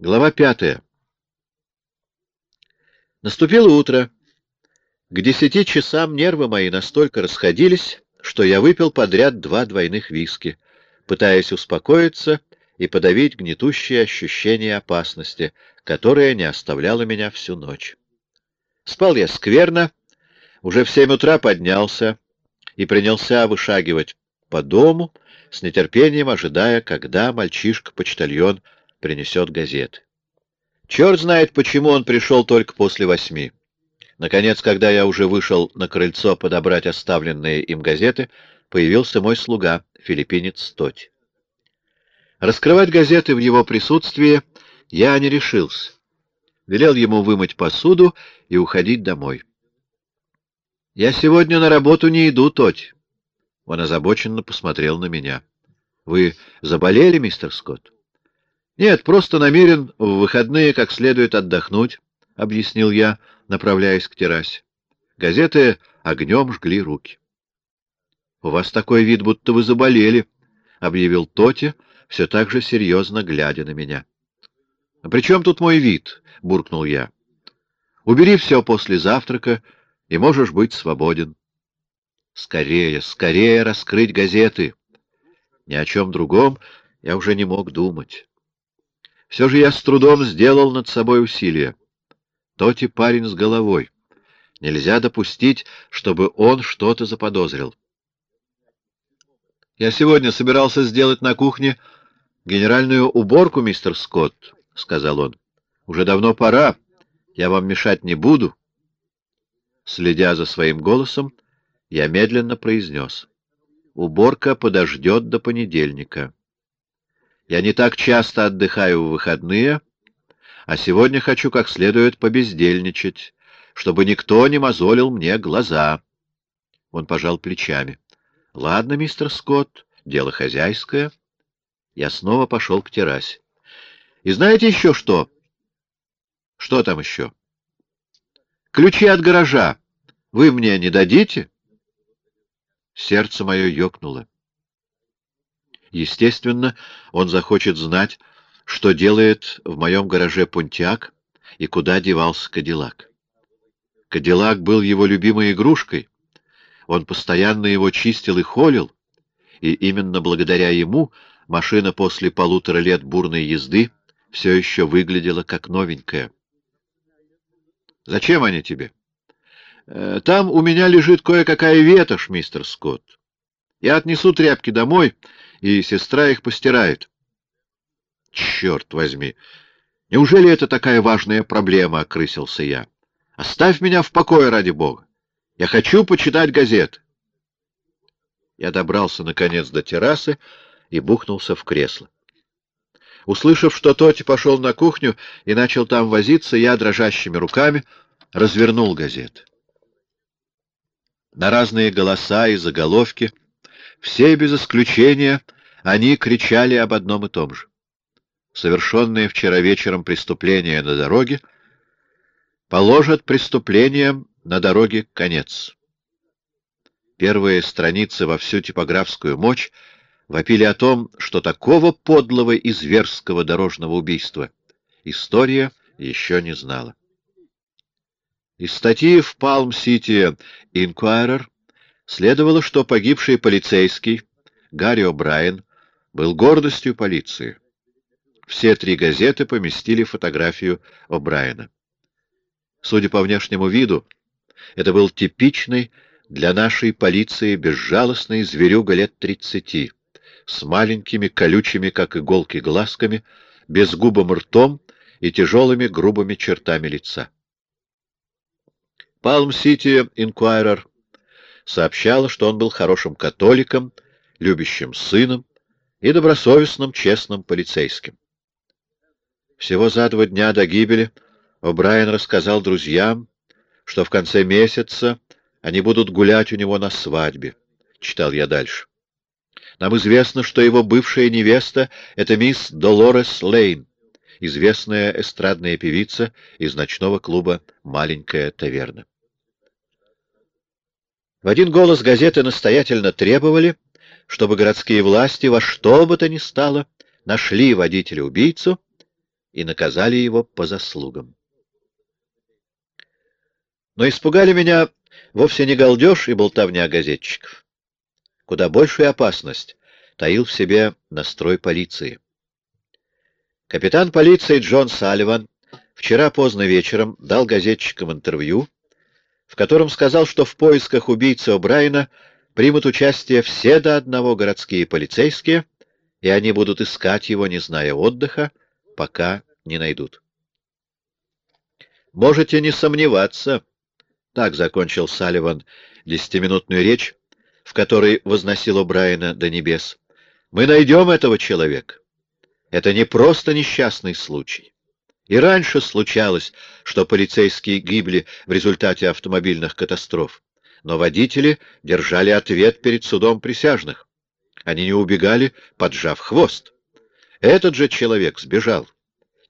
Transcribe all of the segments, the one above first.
Глава пятая. Наступило утро. К десяти часам нервы мои настолько расходились, что я выпил подряд два двойных виски, пытаясь успокоиться и подавить гнетущее ощущение опасности, которое не оставляло меня всю ночь. Спал я скверно, уже в семь утра поднялся и принялся вышагивать по дому, с нетерпением ожидая, когда мальчишка-почтальон принесет газеты. Черт знает, почему он пришел только после восьми. Наконец, когда я уже вышел на крыльцо подобрать оставленные им газеты, появился мой слуга, филиппинец Тоти. Раскрывать газеты в его присутствии я не решился. Велел ему вымыть посуду и уходить домой. — Я сегодня на работу не иду, Тоти. Он озабоченно посмотрел на меня. — Вы заболели, мистер Скотт? — Нет, просто намерен в выходные как следует отдохнуть, — объяснил я, направляясь к террасе. Газеты огнем жгли руки. — У вас такой вид, будто вы заболели, — объявил Тоти, все так же серьезно глядя на меня. — А при чем тут мой вид? — буркнул я. — Убери все после завтрака, и можешь быть свободен. Скорее, скорее раскрыть газеты. Ни о чем другом я уже не мог думать. Все же я с трудом сделал над собой усилие. Тоти парень с головой. Нельзя допустить, чтобы он что-то заподозрил. Я сегодня собирался сделать на кухне генеральную уборку, мистер Скотт, — сказал он. — Уже давно пора. Я вам мешать не буду. Следя за своим голосом, я медленно произнес. Уборка подождет до понедельника. Я не так часто отдыхаю в выходные, а сегодня хочу как следует побездельничать, чтобы никто не мозолил мне глаза. Он пожал плечами. — Ладно, мистер Скотт, дело хозяйское. Я снова пошел к террасе. — И знаете еще что? — Что там еще? — Ключи от гаража вы мне не дадите? — Сердце мое ёкнуло. Естественно, он захочет знать, что делает в моем гараже Пунтиак и куда девался Кадиллак. Кадиллак был его любимой игрушкой. Он постоянно его чистил и холил, и именно благодаря ему машина после полутора лет бурной езды все еще выглядела как новенькая. «Зачем они тебе?» Э, там у меня лежит кое-какая ветошь, мистер Скотт. Я отнесу тряпки домой, и сестра их постирает. Черт возьми! Неужели это такая важная проблема, — окрысился я. Оставь меня в покое, ради бога. Я хочу почитать газет. Я добрался, наконец, до террасы и бухнулся в кресло. Услышав, что Тоти пошел на кухню и начал там возиться, я дрожащими руками развернул газеты на разные голоса и заголовки, все без исключения они кричали об одном и том же. Совершенное вчера вечером преступление на дороге положат преступлением на дороге конец. Первые страницы во всю типографскую мощь вопили о том, что такого подлого и зверского дорожного убийства история еще не знала. Из статьи в Палм-Сити Inquirer следовало, что погибший полицейский Гарри О'Брайен был гордостью полиции. Все три газеты поместили фотографию О'Брайена. Судя по внешнему виду, это был типичный для нашей полиции безжалостный зверюга лет тридцати, с маленькими колючими, как иголки, глазками, безгубым ртом и тяжелыми грубыми чертами лица. Палм-Сити Инкуайрер сообщала, что он был хорошим католиком, любящим сыном и добросовестным, честным полицейским. Всего за два дня до гибели О'Брайен рассказал друзьям, что в конце месяца они будут гулять у него на свадьбе. Читал я дальше. Нам известно, что его бывшая невеста — это мисс Долорес Лейн, известная эстрадная певица из ночного клуба «Маленькая таверна». В один голос газеты настоятельно требовали, чтобы городские власти во что бы то ни стало нашли водителя-убийцу и наказали его по заслугам. Но испугали меня вовсе не галдеж и болтовня газетчиков. Куда большую опасность таил в себе настрой полиции. Капитан полиции Джон Салливан вчера поздно вечером дал газетчикам интервью, в котором сказал, что в поисках убийцы О'Брайена примут участие все до одного городские полицейские, и они будут искать его, не зная отдыха, пока не найдут. «Можете не сомневаться», — так закончил Салливан десятиминутную речь, в которой возносил О'Брайена до небес. «Мы найдем этого человека. Это не просто несчастный случай. И раньше случалось, что полицейские гибли в результате автомобильных катастроф, но водители держали ответ перед судом присяжных. Они не убегали, поджав хвост. Этот же человек сбежал.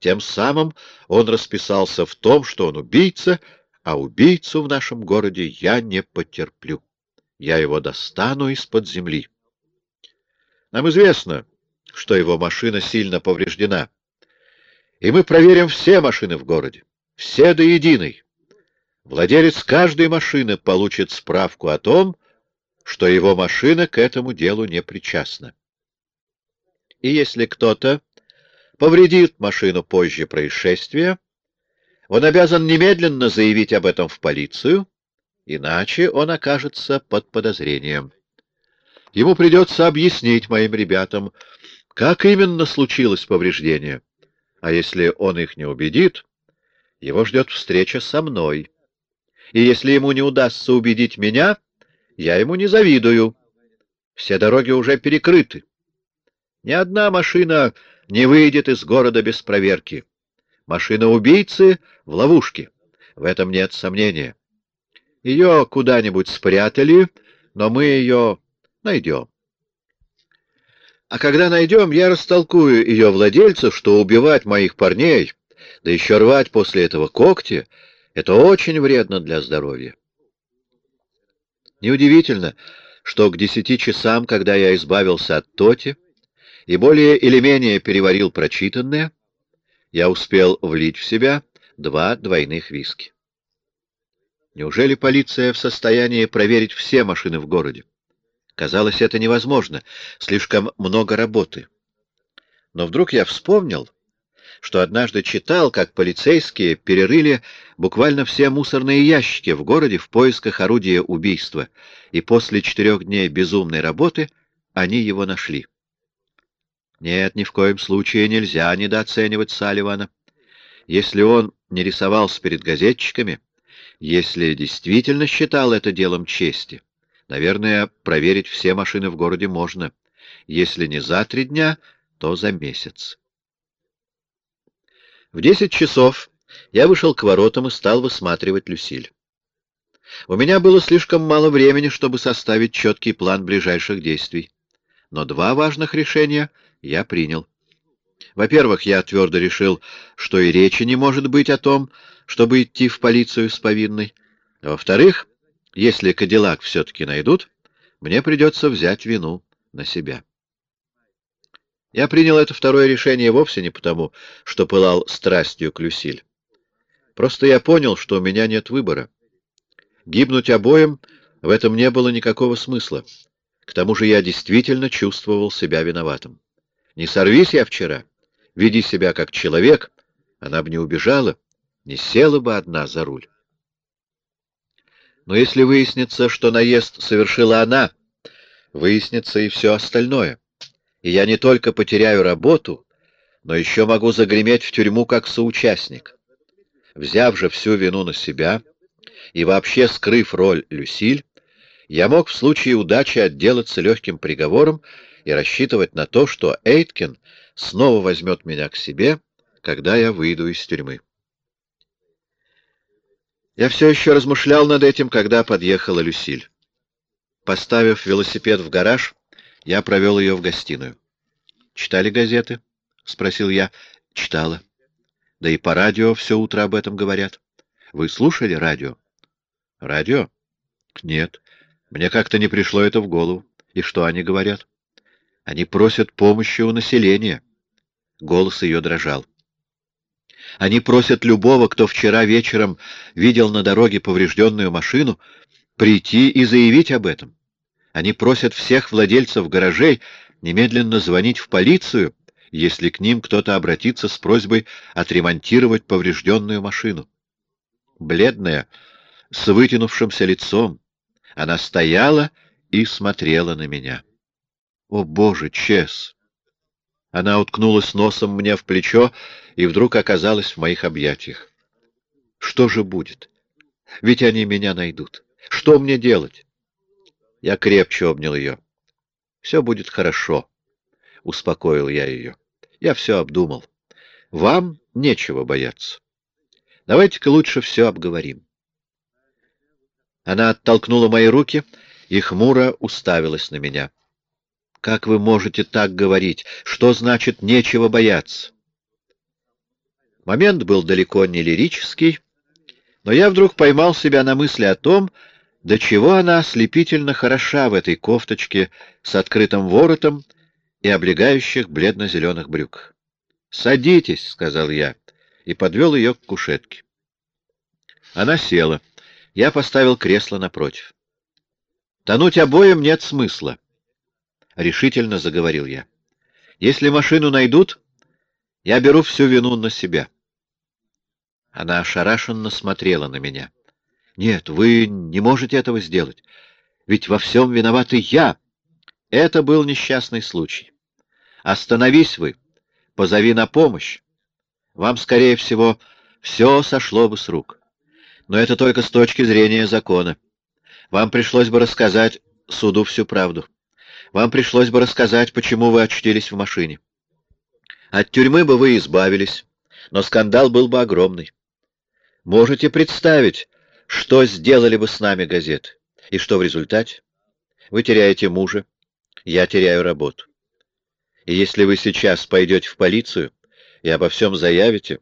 Тем самым он расписался в том, что он убийца, а убийцу в нашем городе я не потерплю. Я его достану из-под земли. Нам известно, что его машина сильно повреждена и мы проверим все машины в городе, все до единой. Владелец каждой машины получит справку о том, что его машина к этому делу не причастна. И если кто-то повредит машину позже происшествия, он обязан немедленно заявить об этом в полицию, иначе он окажется под подозрением. Ему придется объяснить моим ребятам, как именно случилось повреждение. А если он их не убедит, его ждет встреча со мной. И если ему не удастся убедить меня, я ему не завидую. Все дороги уже перекрыты. Ни одна машина не выйдет из города без проверки. Машина убийцы в ловушке. В этом нет сомнения. Ее куда-нибудь спрятали, но мы ее найдем. А когда найдем, я растолкую ее владельцу, что убивать моих парней, да еще рвать после этого когти, это очень вредно для здоровья. Неудивительно, что к десяти часам, когда я избавился от Тоти и более или менее переварил прочитанное, я успел влить в себя два двойных виски. Неужели полиция в состоянии проверить все машины в городе? Казалось, это невозможно, слишком много работы. Но вдруг я вспомнил, что однажды читал, как полицейские перерыли буквально все мусорные ящики в городе в поисках орудия убийства, и после четырех дней безумной работы они его нашли. Нет, ни в коем случае нельзя недооценивать Салливана. Если он не рисовался перед газетчиками, если действительно считал это делом чести, Наверное, проверить все машины в городе можно. Если не за три дня, то за месяц. В десять часов я вышел к воротам и стал высматривать Люсиль. У меня было слишком мало времени, чтобы составить четкий план ближайших действий. Но два важных решения я принял. Во-первых, я твердо решил, что и речи не может быть о том, чтобы идти в полицию с повинной. во-вторых, если Кадиллак все-таки найдут, мне придется взять вину на себя. Я принял это второе решение вовсе не потому, что пылал страстью к Люсиль. Просто я понял, что у меня нет выбора. Гибнуть обоим в этом не было никакого смысла. К тому же я действительно чувствовал себя виноватым. Не сорвись я вчера, веди себя как человек, она бы не убежала, не села бы одна за руль. Но если выяснится, что наезд совершила она, выяснится и все остальное. И я не только потеряю работу, но еще могу загреметь в тюрьму как соучастник. Взяв же всю вину на себя и вообще скрыв роль Люсиль, я мог в случае удачи отделаться легким приговором и рассчитывать на то, что Эйткин снова возьмет меня к себе, когда я выйду из тюрьмы. Я все еще размышлял над этим, когда подъехала Люсиль. Поставив велосипед в гараж, я провел ее в гостиную. «Читали газеты?» — спросил я. «Читала. Да и по радио все утро об этом говорят. Вы слушали радио?» «Радио?» «Нет. Мне как-то не пришло это в голову. И что они говорят?» «Они просят помощи у населения». Голос ее дрожал. Они просят любого, кто вчера вечером видел на дороге поврежденную машину, прийти и заявить об этом. Они просят всех владельцев гаражей немедленно звонить в полицию, если к ним кто-то обратится с просьбой отремонтировать поврежденную машину. Бледная, с вытянувшимся лицом, она стояла и смотрела на меня. О, Боже, Чес! Она уткнулась носом мне в плечо и вдруг оказалась в моих объятиях. Что же будет? Ведь они меня найдут. Что мне делать? Я крепче обнял ее. Все будет хорошо, — успокоил я ее. Я все обдумал. Вам нечего бояться. Давайте-ка лучше все обговорим. Она оттолкнула мои руки и хмуро уставилась на меня. Как вы можете так говорить? Что значит «нечего бояться»? Момент был далеко не лирический, но я вдруг поймал себя на мысли о том, до чего она ослепительно хороша в этой кофточке с открытым воротом и облегающих бледно-зеленых брюк. «Садитесь», — сказал я, и подвел ее к кушетке. Она села. Я поставил кресло напротив. «Тонуть обоим нет смысла», — решительно заговорил я. «Если машину найдут, я беру всю вину на себя». Она ошарашенно смотрела на меня. Нет, вы не можете этого сделать. Ведь во всем виноваты я. Это был несчастный случай. Остановись вы, позови на помощь. Вам, скорее всего, все сошло бы с рук. Но это только с точки зрения закона. Вам пришлось бы рассказать суду всю правду. Вам пришлось бы рассказать, почему вы очутились в машине. От тюрьмы бы вы избавились, но скандал был бы огромный. Можете представить, что сделали бы с нами газеты? И что в результате? Вы теряете мужа, я теряю работу. И если вы сейчас пойдете в полицию и обо всем заявите,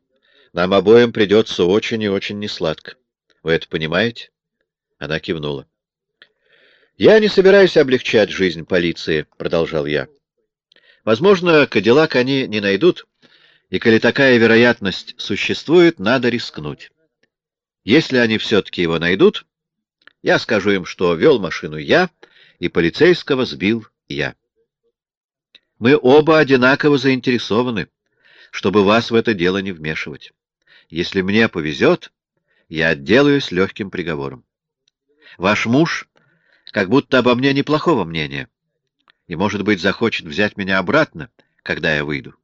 нам обоим придется очень и очень несладко. Вы это понимаете? Она кивнула. «Я не собираюсь облегчать жизнь полиции», — продолжал я. «Возможно, Кадиллак они не найдут, и коли такая вероятность существует, надо рискнуть. Если они все-таки его найдут, я скажу им, что вел машину я, и полицейского сбил я. Мы оба одинаково заинтересованы, чтобы вас в это дело не вмешивать. Если мне повезет, я отделаюсь легким приговором. Ваш муж как будто обо мне неплохого мнения, и, может быть, захочет взять меня обратно, когда я выйду.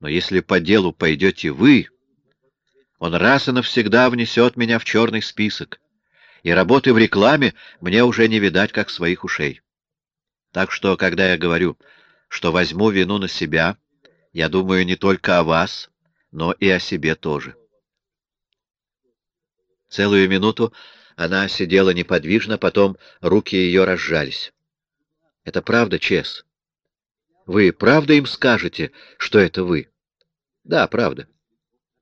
Но если по делу пойдете вы, он раз и навсегда внесет меня в черный список, и работы в рекламе мне уже не видать, как своих ушей. Так что, когда я говорю, что возьму вину на себя, я думаю не только о вас, но и о себе тоже. Целую минуту она сидела неподвижно, потом руки ее разжались. — Это правда, Чес? Вы правда им скажете, что это вы? — Да, правда.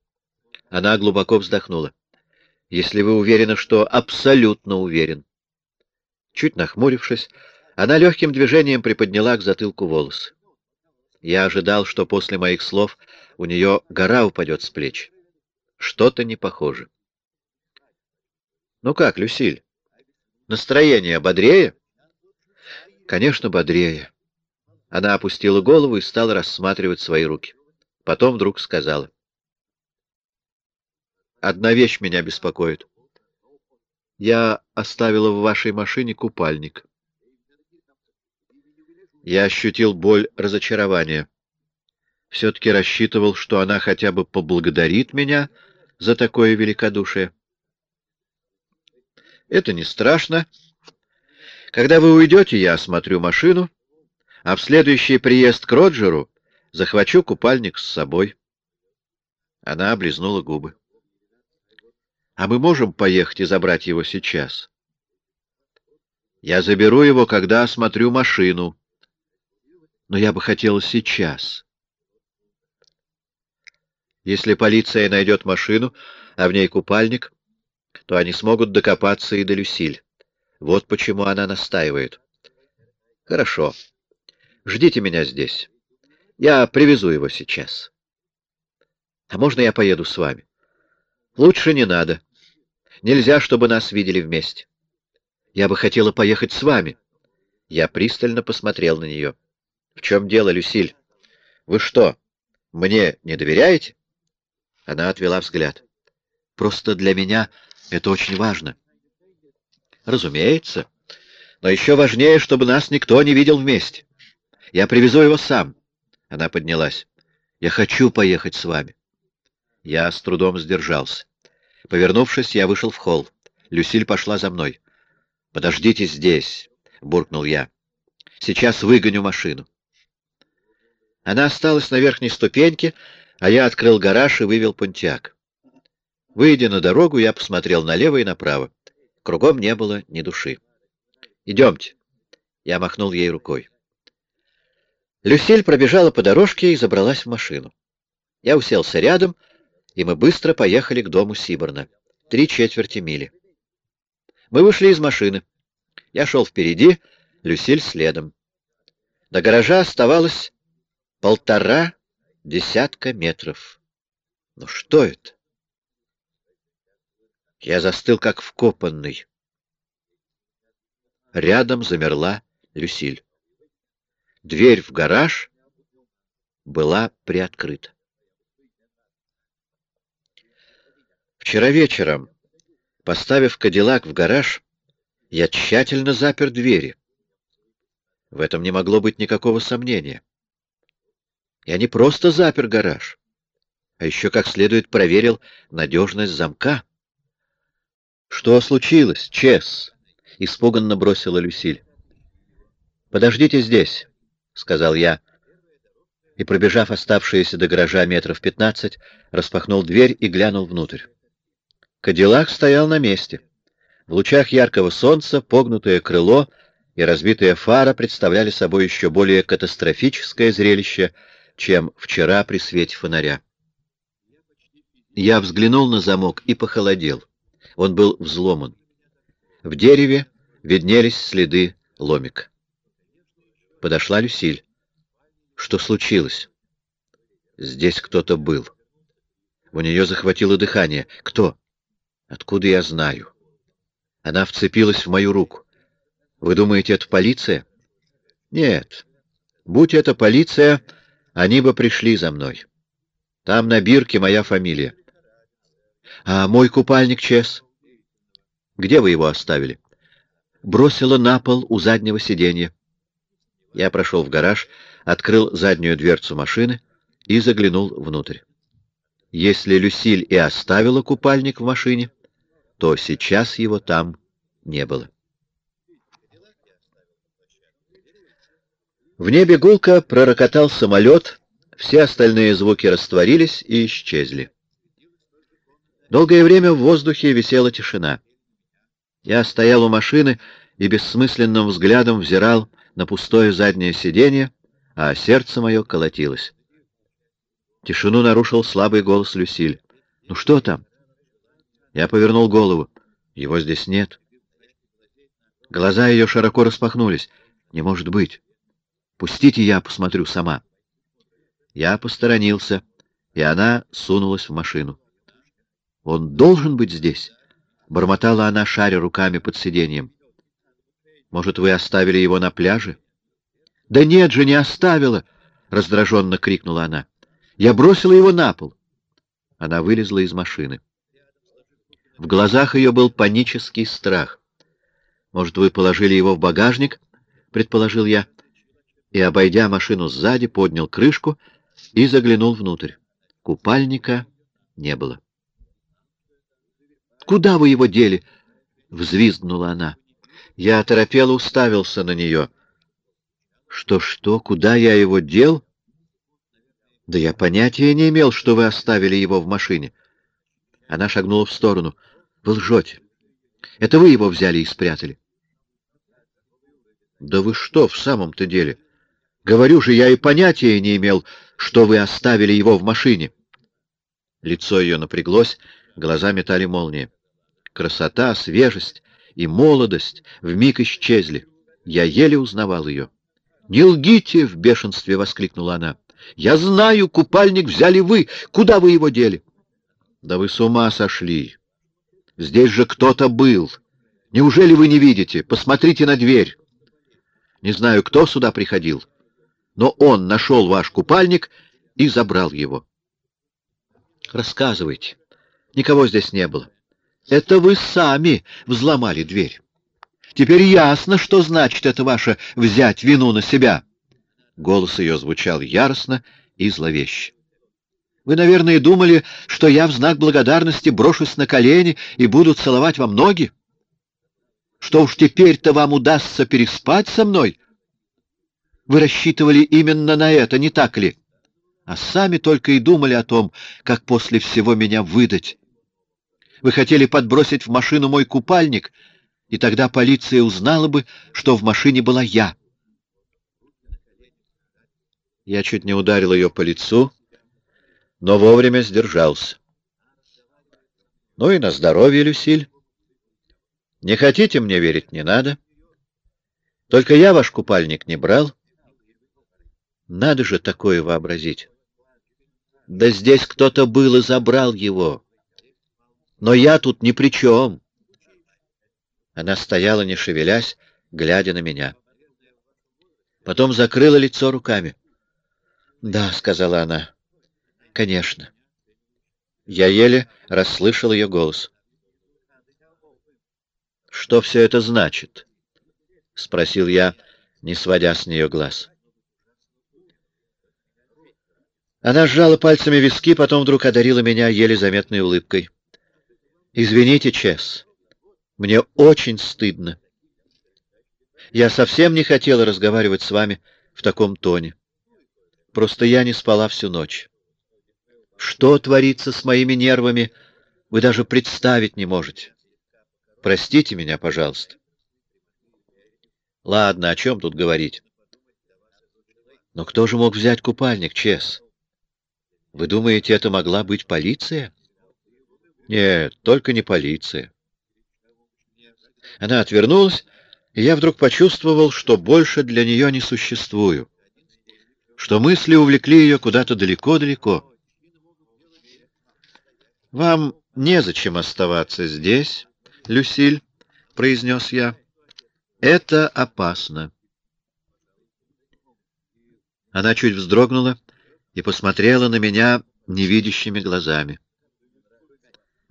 — она глубоко вздохнула. «Если вы уверены, что абсолютно уверен». Чуть нахмурившись, она легким движением приподняла к затылку волосы. Я ожидал, что после моих слов у нее гора упадет с плеч. Что-то не похоже. «Ну как, Люсиль, настроение бодрее?» «Конечно, бодрее». Она опустила голову и стала рассматривать свои руки. Потом вдруг сказала. Одна вещь меня беспокоит. Я оставила в вашей машине купальник. Я ощутил боль разочарования. Все-таки рассчитывал, что она хотя бы поблагодарит меня за такое великодушие. Это не страшно. Когда вы уйдете, я осмотрю машину, а в следующий приезд к Роджеру захвачу купальник с собой. Она облизнула губы. А мы можем поехать и забрать его сейчас? Я заберу его, когда осмотрю машину. Но я бы хотел сейчас. Если полиция найдет машину, а в ней купальник, то они смогут докопаться и до Люсиль. Вот почему она настаивает. Хорошо. Ждите меня здесь. Я привезу его сейчас. А можно я поеду с вами? Лучше не надо. Нельзя, чтобы нас видели вместе. Я бы хотела поехать с вами. Я пристально посмотрел на нее. В чем дело, Люсиль? Вы что, мне не доверяете? Она отвела взгляд. Просто для меня это очень важно. Разумеется. Но еще важнее, чтобы нас никто не видел вместе. Я привезу его сам. Она поднялась. Я хочу поехать с вами. Я с трудом сдержался. Повернувшись, я вышел в холл. Люсиль пошла за мной. «Подождите здесь», — буркнул я. «Сейчас выгоню машину». Она осталась на верхней ступеньке, а я открыл гараж и вывел пунтяк. Выйдя на дорогу, я посмотрел налево и направо. Кругом не было ни души. «Идемте». Я махнул ей рукой. Люсиль пробежала по дорожке и забралась в машину. Я уселся рядом, и мы быстро поехали к дому Сиборна. Три четверти мили. Мы вышли из машины. Я шел впереди, Люсиль следом. До гаража оставалось полтора десятка метров. Ну что это? Я застыл, как вкопанный. Рядом замерла Люсиль. Дверь в гараж была приоткрыта. Вчера вечером, поставив Кадиллак в гараж, я тщательно запер двери. В этом не могло быть никакого сомнения. Я не просто запер гараж, а еще как следует проверил надежность замка. — Что случилось, Чес? — испуганно бросила Люсиль. — Подождите здесь. — сказал я, и, пробежав оставшиеся до гаража метров пятнадцать, распахнул дверь и глянул внутрь. Кадиллак стоял на месте. В лучах яркого солнца погнутое крыло и разбитая фара представляли собой еще более катастрофическое зрелище, чем вчера при свете фонаря. Я взглянул на замок и похолодел. Он был взломан. В дереве виднелись следы ломика. Подошла Люсиль. Что случилось? Здесь кто-то был. У нее захватило дыхание. Кто? Откуда я знаю? Она вцепилась в мою руку. Вы думаете, это полиция? Нет. Будь это полиция, они бы пришли за мной. Там на бирке моя фамилия. А мой купальник, Чес? Где вы его оставили? Бросила на пол у заднего сиденья. Я прошел в гараж, открыл заднюю дверцу машины и заглянул внутрь. Если Люсиль и оставила купальник в машине, то сейчас его там не было. В небе гулко пророкотал самолет, все остальные звуки растворились и исчезли. Долгое время в воздухе висела тишина. Я стоял у машины и бессмысленным взглядом взирал на пустое заднее сиденье, а сердце мое колотилось. Тишину нарушил слабый голос Люсиль. «Ну что там?» Я повернул голову. Его здесь нет. Глаза ее широко распахнулись. «Не может быть! Пустите, я посмотрю сама». Я посторонился, и она сунулась в машину. «Он должен быть здесь?» — бормотала она, шаря руками под сиденьем. Может, вы оставили его на пляже? — Да нет же, не оставила! — раздраженно крикнула она. — Я бросила его на пол. Она вылезла из машины. В глазах ее был панический страх. «Может, вы положили его в багажник?» — предположил я. И, обойдя машину сзади, поднял крышку и заглянул внутрь. Купальника не было. «Куда вы его дели?» — взвизгнула она. Я оторопело уставился на нее. Что-что, куда я его дел? Да я понятия не имел, что вы оставили его в машине. Она шагнула в сторону. Вы лжете. Это вы его взяли и спрятали. Да вы что, в самом-то деле? Говорю же, я и понятия не имел, что вы оставили его в машине. Лицо ее напряглось, глаза метали молнии. Красота, свежесть, и молодость вмиг исчезли. Я еле узнавал ее. «Не лгите!» — в бешенстве воскликнула она. Я знаю, купальник взяли вы. Куда вы его дели? Да вы с ума сошли. Здесь же кто-то был. Неужели вы не видите? Посмотрите на дверь. Не знаю, кто сюда приходил, но он нашел ваш купальник и забрал его. Рассказывайте. Никого здесь не было. Это вы сами взломали дверь. Теперь ясно, что значит это ваше взять вину на себя. Голос ее звучал яростно и зловеще. Вы, наверное, думали, что я в знак благодарности брошусь на колени и буду целовать вам ноги? Что уж теперь-то вам удастся переспать со мной? Вы рассчитывали именно на это, не так ли? А сами только и думали о том, как после всего меня выдать. Вы хотели подбросить в машину мой купальник — и тогда полиция узнала бы, что в машине была я. Я чуть не ударил ее по лицу, но вовремя сдержался. Ну и на здоровье, Люсиль. Не хотите мне верить, не надо. Только я ваш купальник не брал. Надо же такое вообразить. Да здесь кто-то был и забрал его. Но я тут ни при чем. Она стояла, не шевелясь, глядя на меня. Потом закрыла лицо руками. «Да», — сказала она, — «конечно». Я еле расслышал ее голос. «Что все это значит?» — спросил я, не сводя с нее глаз. Она сжала пальцами виски, потом вдруг одарила меня еле заметной улыбкой. «Извините, Чес, мне очень стыдно. Я совсем не хотела разговаривать с вами в таком тоне. Просто я не спала всю ночь. Что творится с моими нервами, вы даже представить не можете. Простите меня, пожалуйста. Ладно, о чем тут говорить? Но кто же мог взять купальник, Чес? Вы думаете, это могла быть полиция? Нет, только не полиция. Она отвернулась, и я вдруг почувствовал, что больше для нее не существую, что мысли увлекли ее куда-то далеко-далеко. «Вам незачем оставаться здесь, Люсиль», — произнес я. «Это опасно». Она чуть вздрогнула и посмотрела на меня невидящими глазами.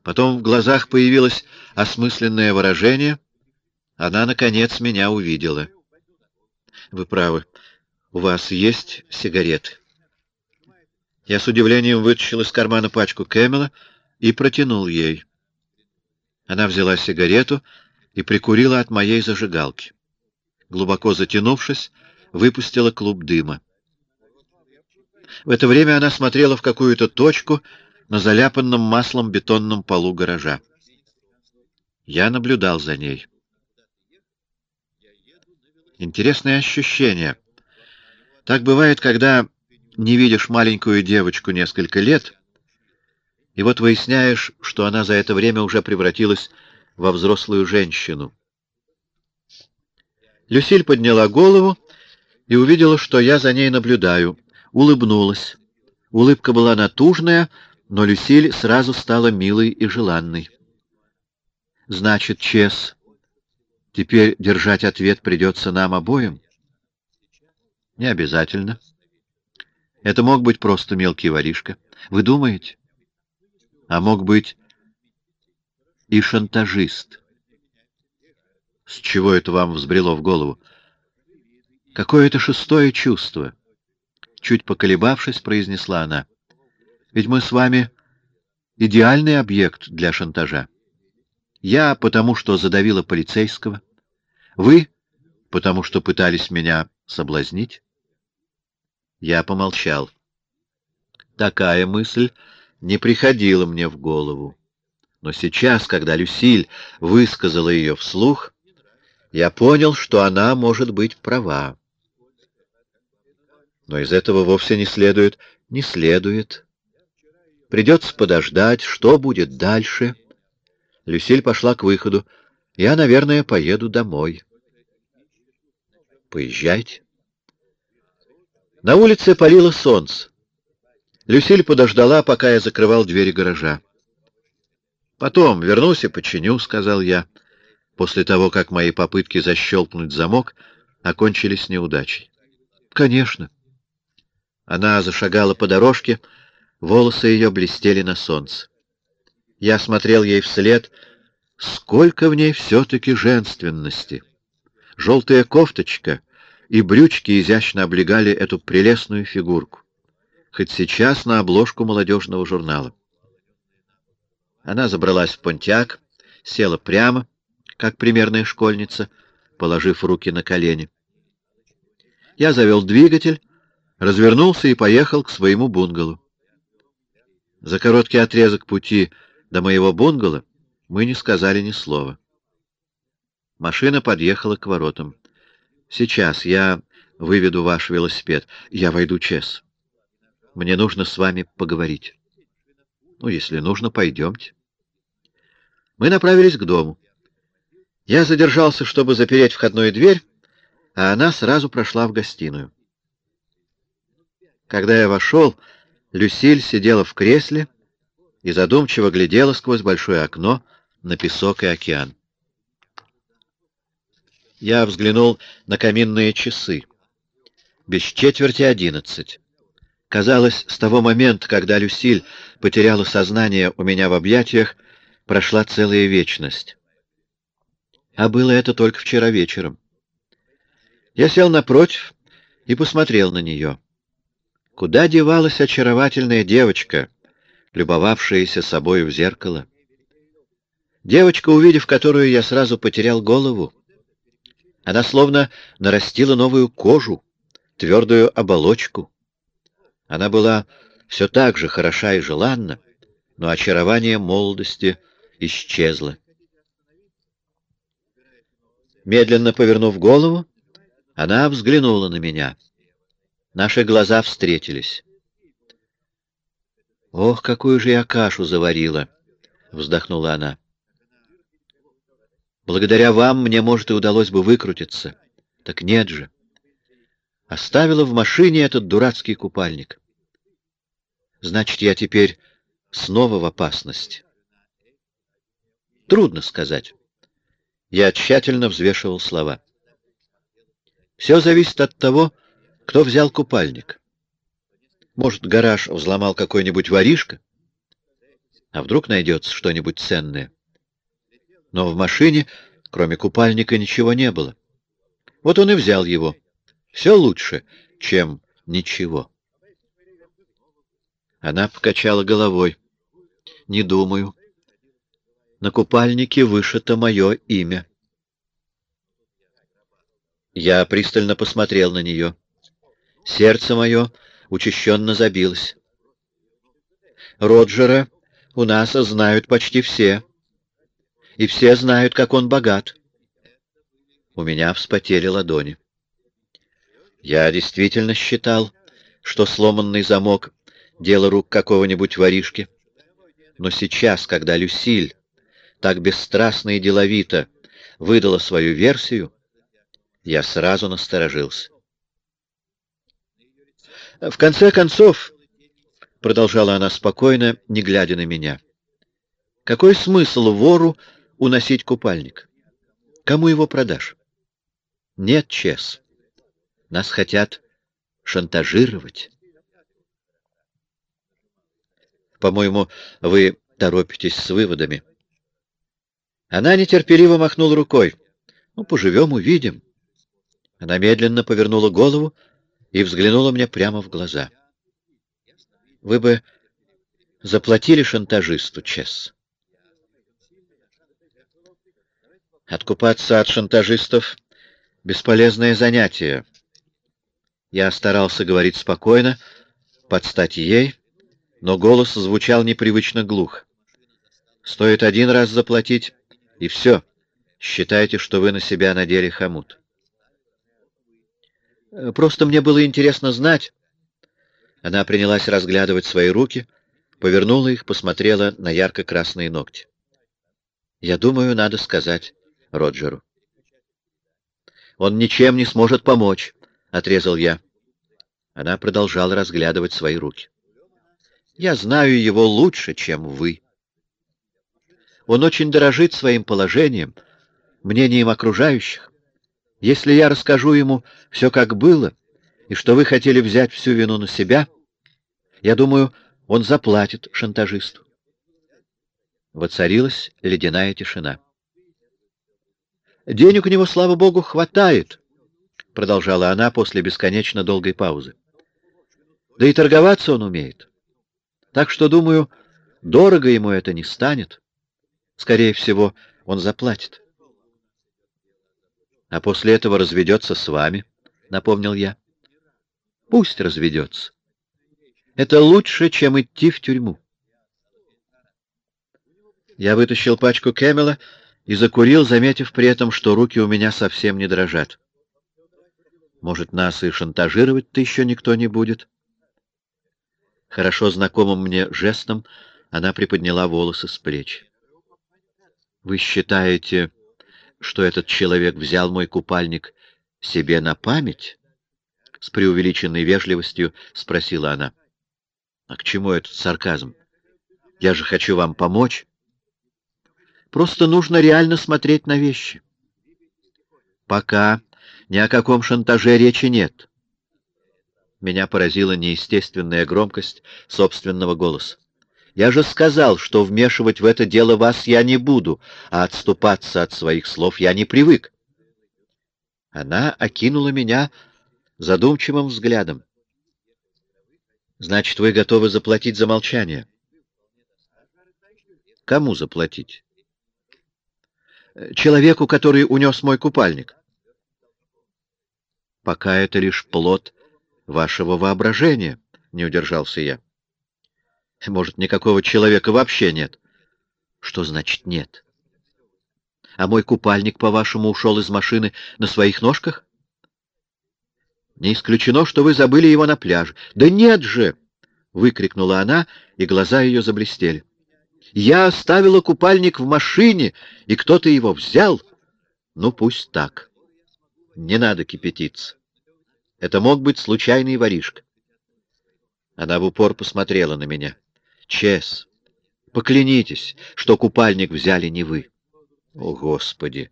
Потом в глазах появилось осмысленное выражение, она, наконец, меня увидела. Вы правы. У вас есть сигареты? Я с удивлением вытащил из кармана пачку Кэмела и протянул ей. Она взяла сигарету и прикурила от моей зажигалки. Глубоко затянувшись, выпустила клуб дыма. В это время она смотрела в какую-то точку на заляпанном маслом бетонном полу гаража. Я наблюдал за ней. Интересное ощущение. Так бывает, когда не видишь маленькую девочку несколько лет, и вот выясняешь, что она за это время уже превратилась во взрослую женщину. Люсиль подняла голову и увидела, что я за ней наблюдаю, улыбнулась. Улыбка была натужная, но Люсиль сразу стала милой и желанной. Значит, Чес Теперь держать ответ придется нам обоим? Не обязательно. Это мог быть просто мелкий воришка. Вы думаете? А мог быть и шантажист. С чего это вам взбрело в голову? Какое-то шестое чувство. Чуть поколебавшись, произнесла она. Ведь мы с вами идеальный объект для шантажа. Я потому, что задавила полицейского. Вы, потому что пытались меня соблазнить. Я помолчал. Такая мысль не приходила мне в голову. Но сейчас, когда Люсиль высказала ее вслух, я понял, что она может быть права. Но из этого вовсе не следует, не следует. Придется подождать, что будет дальше — Люсиль пошла к выходу. Я, наверное, поеду домой. Поезжайте. На улице палило солнце. Люсиль подождала, пока я закрывал двери гаража. «Потом вернусь и починю», — сказал я, после того, как мои попытки защелкнуть замок окончились неудачей. «Конечно». Она зашагала по дорожке, волосы ее блестели на солнце. Я смотрел ей вслед. Сколько в ней все-таки женственности! Желтая кофточка и брючки изящно облегали эту прелестную фигурку, хоть сейчас на обложку молодежного журнала. Она забралась в понтяк, села прямо, как примерная школьница, положив руки на колени. Я завел двигатель, развернулся и поехал к своему бунгало. За короткий отрезок пути до моего бунгало мы не сказали ни слова. Машина подъехала к воротам. «Сейчас я выведу ваш велосипед. Я войду, Чес. Мне нужно с вами поговорить». «Ну, если нужно, пойдемте». Мы направились к дому. Я задержался, чтобы запереть входную дверь, а она сразу прошла в гостиную. Когда я вошел, Люсиль сидела в кресле и задумчиво глядела сквозь большое окно на песок и океан. Я взглянул на каминные часы. Без четверти одиннадцать. Казалось, с того момента, когда Люсиль потеряла сознание у меня в объятиях, прошла целая вечность. А было это только вчера вечером. Я сел напротив и посмотрел на нее. Куда девалась очаровательная девочка, любовавшаяся собой в зеркало. Девочка, увидев которую, я сразу потерял голову. Она словно нарастила новую кожу, твердую оболочку. Она была все так же хороша и желанна, но очарование молодости исчезло. Медленно повернув голову, она взглянула на меня. Наши глаза встретились. «Ох, какую же я кашу заварила!» — вздохнула она. «Благодаря вам мне, может, и удалось бы выкрутиться. Так нет же. Оставила в машине этот дурацкий купальник. Значит, я теперь снова в опасности. Трудно сказать. Я тщательно взвешивал слова. Все зависит от того, кто взял купальник. Может, гараж взломал какой-нибудь воришка? А вдруг найдется что-нибудь ценное? Но в машине, кроме купальника, ничего не было. Вот он и взял его. Все лучше, чем ничего. Она покачала головой. Не думаю. На купальнике вышито мое имя. Я пристально посмотрел на нее. Сердце мое учащенно забилось. Роджера у нас знают почти все. И все знают, как он богат. У меня вспотели ладони. Я действительно считал, что сломанный замок — дело рук какого-нибудь воришки. Но сейчас, когда Люсиль так бесстрастно и деловито выдала свою версию, я сразу насторожился. В конце концов, — продолжала она спокойно, не глядя на меня, — какой смысл вору уносить купальник? Кому его продашь? Нет, Чес. Нас хотят шантажировать. По-моему, вы торопитесь с выводами. Она нетерпеливо махнула рукой. Ну, поживем, увидим. Она медленно повернула голову и взглянула мне прямо в глаза. «Вы бы заплатили шантажисту, Чесс?» Откупаться от шантажистов — бесполезное занятие. Я старался говорить спокойно, под стать ей, но голос звучал непривычно глух. Стоит один раз заплатить, и все. Считайте, что вы на себя надели хомут. Э, просто мне было интересно знать. Она принялась разглядывать свои руки, повернула их, посмотрела на ярко-красные ногти. Я думаю, надо сказать Роджеру. Он ничем не сможет помочь, отрезал я. Она продолжала разглядывать свои руки. «Я знаю его лучше, чем вы. Он очень дорожит своим положением, мнением окружающих. Если я расскажу ему все, как было, и что вы хотели взять всю вину на себя, я думаю, он заплатит шантажисту. Воцарилась ледяная тишина. «Денег у него, слава богу, хватает», — продолжала она после бесконечно долгой паузы. «Да и торговаться он умеет. Так что, думаю, дорого ему это не станет. Скорее всего, он заплатит». «А после этого разведется с вами», — напомнил я. «Пусть разведется. Это лучше, чем идти в тюрьму». Я вытащил пачку Кэмела и закурил, заметив при этом, что руки у меня совсем не дрожат. Может, нас и шантажировать-то еще никто не будет? Хорошо знакомым мне жестом она приподняла волосы с плеч. «Вы считаете, что этот человек взял мой купальник себе на память?» С преувеличенной вежливостью спросила она. «А к чему этот сарказм? Я же хочу вам помочь». Просто нужно реально смотреть на вещи. Пока ни о каком шантаже речи нет. Меня поразила неестественная громкость собственного голоса. Я же сказал, что вмешивать в это дело вас я не буду, а отступаться от своих слов я не привык. Она окинула меня задумчивым взглядом. Значит, вы готовы заплатить за молчание? Кому заплатить? человеку, который унес мой купальник. Пока это лишь плод вашего воображения, — не удержался я. Может, никакого человека вообще нет? Что значит нет? А мой купальник, по-вашему, ушел из машины на своих ножках? Не исключено, что вы забыли его на пляже. Да нет же! — выкрикнула она, и глаза ее заблестели. Я оставила купальник в машине, и кто-то его взял. Ну, пусть так. Не надо кипятиться. Это мог быть случайный воришка. Она в упор посмотрела на меня. Чес, поклянитесь, что купальник взяли не вы. О, Господи!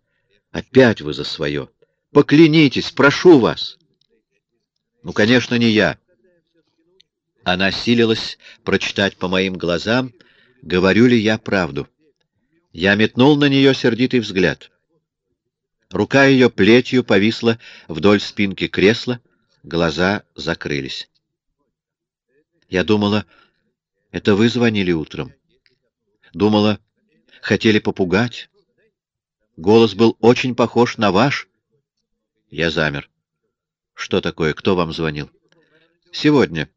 Опять вы за свое. Поклянитесь, прошу вас. Ну, конечно, не я. Она силилась прочитать по моим глазам, говорю ли я правду. Я метнул на нее сердитый взгляд. Рука ее плетью повисла вдоль спинки кресла, глаза закрылись. Я думала, это вы звонили утром. Думала, хотели попугать. Голос был очень похож на ваш. Я замер. Что такое? Кто вам звонил? Сегодня.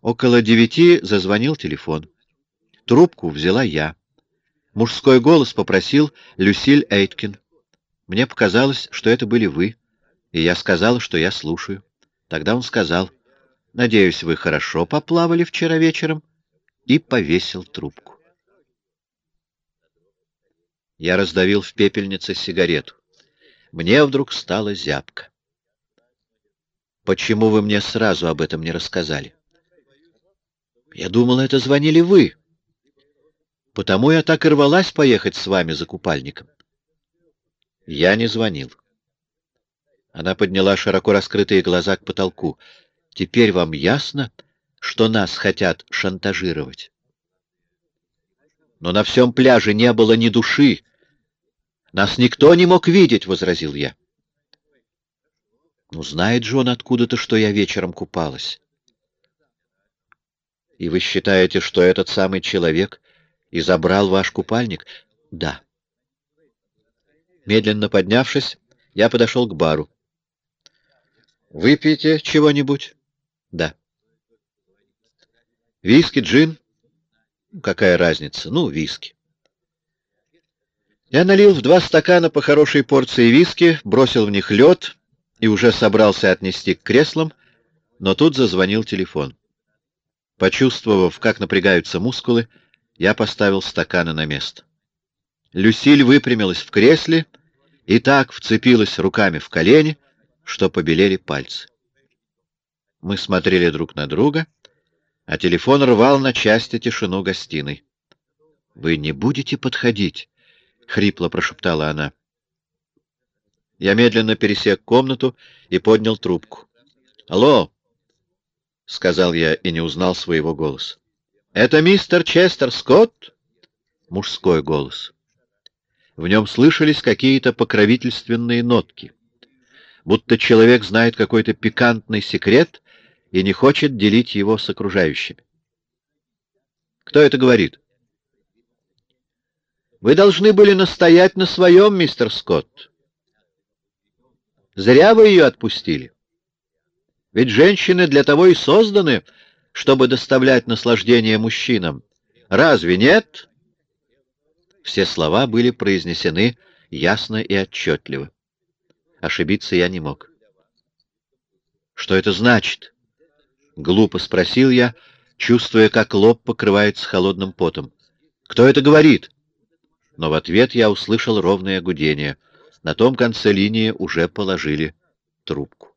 Около девяти зазвонил телефон. Трубку взяла я. Мужской голос попросил Люсиль Эйткин. Мне показалось, что это были вы, и я сказала, что я слушаю. Тогда он сказал, «Надеюсь, вы хорошо поплавали вчера вечером», и повесил трубку. Я раздавил в пепельнице сигарету. Мне вдруг стало зябко. «Почему вы мне сразу об этом не рассказали?» «Я думала, это звонили вы», Потому я так и рвалась поехать с вами за купальником. Я не звонил. Она подняла широко раскрытые глаза к потолку. Теперь вам ясно, что нас хотят шантажировать? Но на всем пляже не было ни души. Нас никто не мог видеть, — возразил я. Ну, знает же он откуда-то, что я вечером купалась. И вы считаете, что этот самый человек и забрал ваш купальник? Да. Медленно поднявшись, я подошел к бару. Выпьете чего-нибудь? Да. Виски, джин? Какая разница? Ну, виски. Я налил в два стакана по хорошей порции виски, бросил в них лед и уже собрался отнести к креслам, но тут зазвонил телефон. Почувствовав, как напрягаются мускулы, я поставил стаканы на место. Люсиль выпрямилась в кресле и так вцепилась руками в колени, что побелели пальцы. Мы смотрели друг на друга, а телефон рвал на части тишину гостиной. — Вы не будете подходить? — хрипло прошептала она. Я медленно пересек комнату и поднял трубку. «Алло!» — сказал я и не узнал своего голоса. «Это мистер Честер Скотт?» Мужской голос. В нем слышались какие-то покровительственные нотки. Будто человек знает какой-то пикантный секрет и не хочет делить его с окружающими. «Кто это говорит?» «Вы должны были настоять на своем, мистер Скотт. Зря вы ее отпустили. Ведь женщины для того и созданы, чтобы доставлять наслаждение мужчинам. Разве нет? Все слова были произнесены ясно и отчетливо. Ошибиться я не мог. «Что это значит?» — глупо спросил я, чувствуя, как лоб покрывается холодным потом. «Кто это говорит?» Но в ответ я услышал ровное гудение — на том конце линии уже положили трубку.